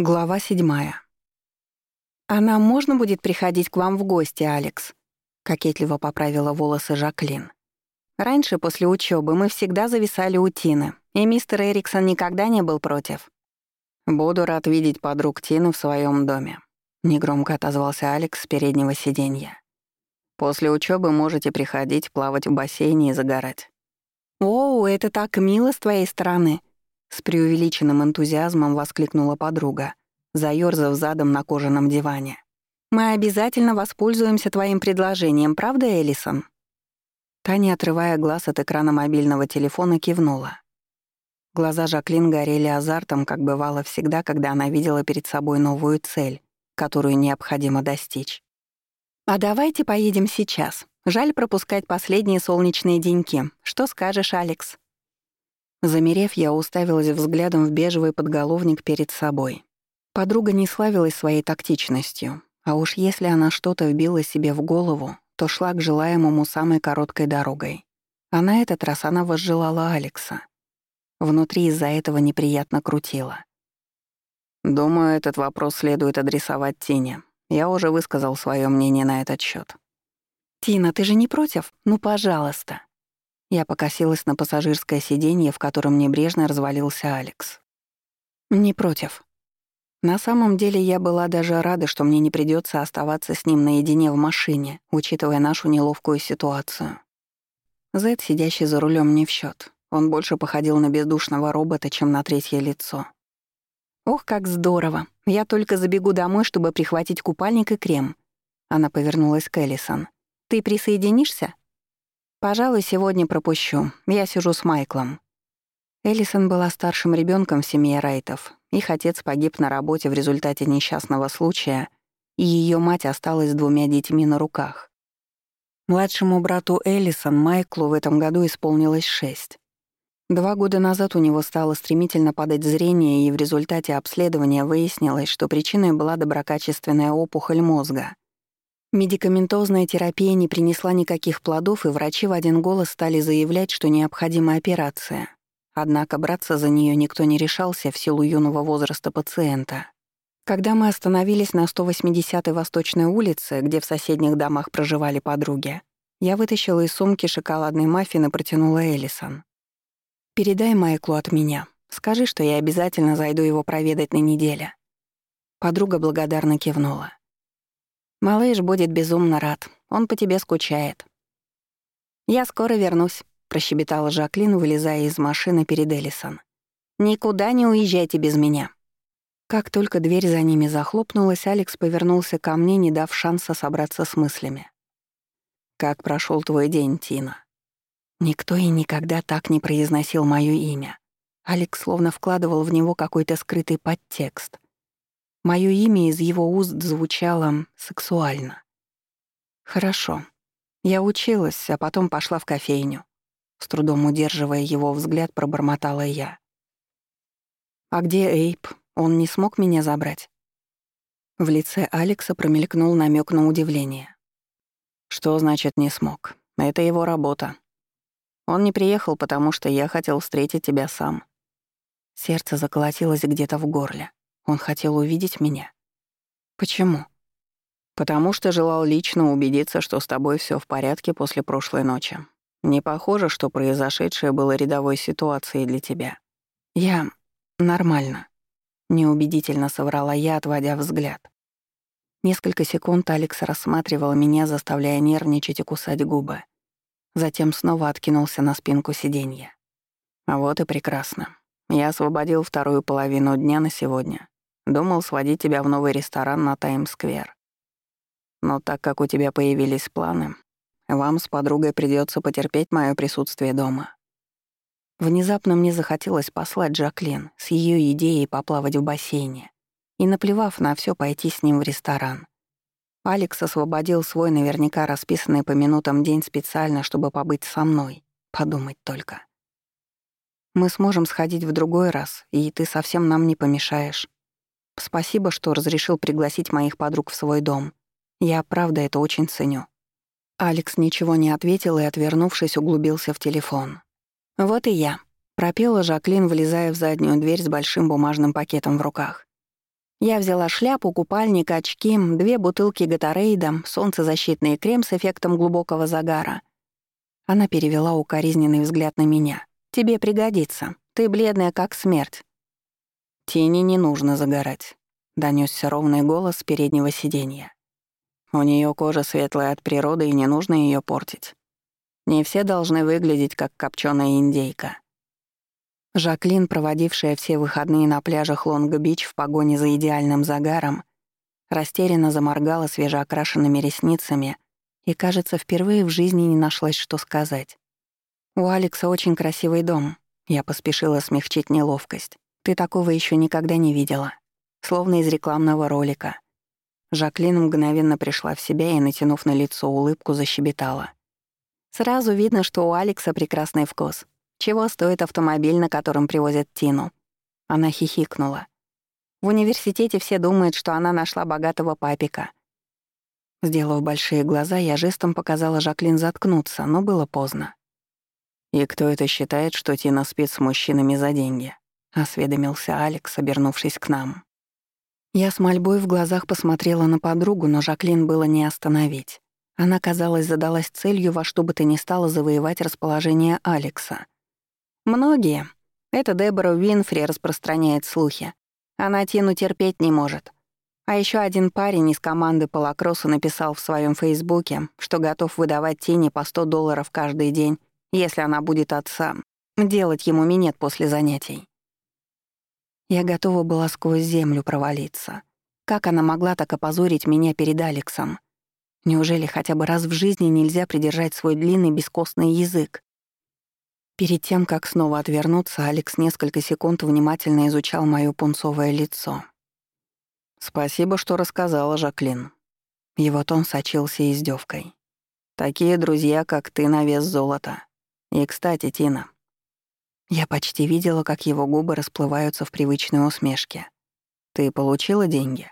Глава седьмая. «А нам можно будет приходить к вам в гости, Алекс?» — кокетливо поправила волосы Жаклин. «Раньше, после учебы, мы всегда зависали у Тины, и мистер Эриксон никогда не был против». «Буду рад видеть подруг Тины в своем доме», — негромко отозвался Алекс с переднего сиденья. «После учебы можете приходить, плавать в бассейне и загорать». «Оу, это так мило с твоей стороны», с преувеличенным энтузиазмом воскликнула подруга, заёрзав задом на кожаном диване. «Мы обязательно воспользуемся твоим предложением, правда, Элисон?» Таня, отрывая глаз от экрана мобильного телефона, кивнула. Глаза Жаклин горели азартом, как бывало всегда, когда она видела перед собой новую цель, которую необходимо достичь. «А давайте поедем сейчас. Жаль пропускать последние солнечные деньки. Что скажешь, Алекс?» Замерев, я уставилась взглядом в бежевый подголовник перед собой. Подруга не славилась своей тактичностью, а уж если она что-то вбила себе в голову, то шла к желаемому самой короткой дорогой. А на этот раз она возжелала Алекса. Внутри из-за этого неприятно крутила. «Думаю, этот вопрос следует адресовать Тине. Я уже высказал свое мнение на этот счет. «Тина, ты же не против? Ну, пожалуйста». Я покосилась на пассажирское сиденье, в котором небрежно развалился Алекс. «Не против». На самом деле я была даже рада, что мне не придется оставаться с ним наедине в машине, учитывая нашу неловкую ситуацию. Зед, сидящий за рулем, не в счет. Он больше походил на бездушного робота, чем на третье лицо. «Ох, как здорово! Я только забегу домой, чтобы прихватить купальник и крем». Она повернулась к Эллисон. «Ты присоединишься?» Пожалуй, сегодня пропущу. Я сижу с Майклом. Эллисон была старшим ребенком в семье Райтов. Их отец погиб на работе в результате несчастного случая, и ее мать осталась с двумя детьми на руках. Младшему брату Эллисон, Майклу, в этом году исполнилось шесть. Два года назад у него стало стремительно падать зрение, и в результате обследования выяснилось, что причиной была доброкачественная опухоль мозга — Медикаментозная терапия не принесла никаких плодов, и врачи в один голос стали заявлять, что необходима операция. Однако браться за нее никто не решался в силу юного возраста пациента. Когда мы остановились на 180-й Восточной улице, где в соседних домах проживали подруги, я вытащила из сумки шоколадный маффин и протянула Эллисон. «Передай Майклу от меня. Скажи, что я обязательно зайду его проведать на неделе». Подруга благодарно кивнула. Малыш будет безумно рад. Он по тебе скучает. «Я скоро вернусь», — прощебетала Жаклин, вылезая из машины перед Элисон. «Никуда не уезжайте без меня». Как только дверь за ними захлопнулась, Алекс повернулся ко мне, не дав шанса собраться с мыслями. «Как прошел твой день, Тина?» Никто и никогда так не произносил моё имя. Алекс словно вкладывал в него какой-то скрытый подтекст — Моё имя из его уст звучало сексуально. Хорошо. Я училась, а потом пошла в кофейню. С трудом удерживая его взгляд, пробормотала я. «А где Эйп? Он не смог меня забрать?» В лице Алекса промелькнул намек на удивление. «Что значит «не смог»? Это его работа. Он не приехал, потому что я хотел встретить тебя сам». Сердце заколотилось где-то в горле. Он хотел увидеть меня. Почему? Потому что желал лично убедиться, что с тобой все в порядке после прошлой ночи. Не похоже, что произошедшее было рядовой ситуацией для тебя. Я... нормально. Неубедительно соврала я, отводя взгляд. Несколько секунд Алекс рассматривал меня, заставляя нервничать и кусать губы. Затем снова откинулся на спинку сиденья. Вот и прекрасно. Я освободил вторую половину дня на сегодня. Думал сводить тебя в новый ресторан на Таймс-сквер. Но так как у тебя появились планы, вам с подругой придется потерпеть мое присутствие дома. Внезапно мне захотелось послать Джаклин с ее идеей поплавать в бассейне и, наплевав на все, пойти с ним в ресторан. Алекс освободил свой наверняка расписанный по минутам день специально, чтобы побыть со мной. Подумать только. Мы сможем сходить в другой раз, и ты совсем нам не помешаешь. Спасибо, что разрешил пригласить моих подруг в свой дом. Я правда это очень ценю». Алекс ничего не ответил и, отвернувшись, углубился в телефон. «Вот и я», — пропела Жаклин, влезая в заднюю дверь с большим бумажным пакетом в руках. Я взяла шляпу, купальник, очки, две бутылки Гатарейда, солнцезащитный крем с эффектом глубокого загара. Она перевела укоризненный взгляд на меня. «Тебе пригодится. Ты бледная, как смерть». «Тени не нужно загорать», — донёсся ровный голос с переднего сиденья. «У неё кожа светлая от природы, и не нужно её портить. Не все должны выглядеть, как копченая индейка». Жаклин, проводившая все выходные на пляжах Лонг-Бич в погоне за идеальным загаром, растерянно заморгала свежеокрашенными ресницами и, кажется, впервые в жизни не нашлась, что сказать. «У Алекса очень красивый дом», — я поспешила смягчить неловкость. «Ты такого еще никогда не видела. Словно из рекламного ролика». Жаклин мгновенно пришла в себя и, натянув на лицо улыбку, защебетала. «Сразу видно, что у Алекса прекрасный вкус. Чего стоит автомобиль, на котором привозят Тину? Она хихикнула. В университете все думают, что она нашла богатого папика. Сделав большие глаза, я жестом показала Жаклин заткнуться, но было поздно. «И кто это считает, что Тина спит с мужчинами за деньги?» — осведомился Алекс, обернувшись к нам. Я с мольбой в глазах посмотрела на подругу, но Жаклин было не остановить. Она, казалось, задалась целью во что бы то ни стало завоевать расположение Алекса — Многие. Это Дебора Уинфри распространяет слухи. Она Тину терпеть не может. А еще один парень из команды по лакроссу написал в своем фейсбуке, что готов выдавать Тине по 100 долларов каждый день, если она будет отца, делать ему минет после занятий. Я готова была сквозь землю провалиться. Как она могла так опозорить меня перед Алексом? Неужели хотя бы раз в жизни нельзя придержать свой длинный бескостный язык? Перед тем, как снова отвернуться, Алекс несколько секунд внимательно изучал моё пунцовое лицо. «Спасибо, что рассказала, Жаклин». Его тон сочился издевкой. «Такие друзья, как ты, на вес золота. И, кстати, Тина». Я почти видела, как его губы расплываются в привычной усмешке. «Ты получила деньги?»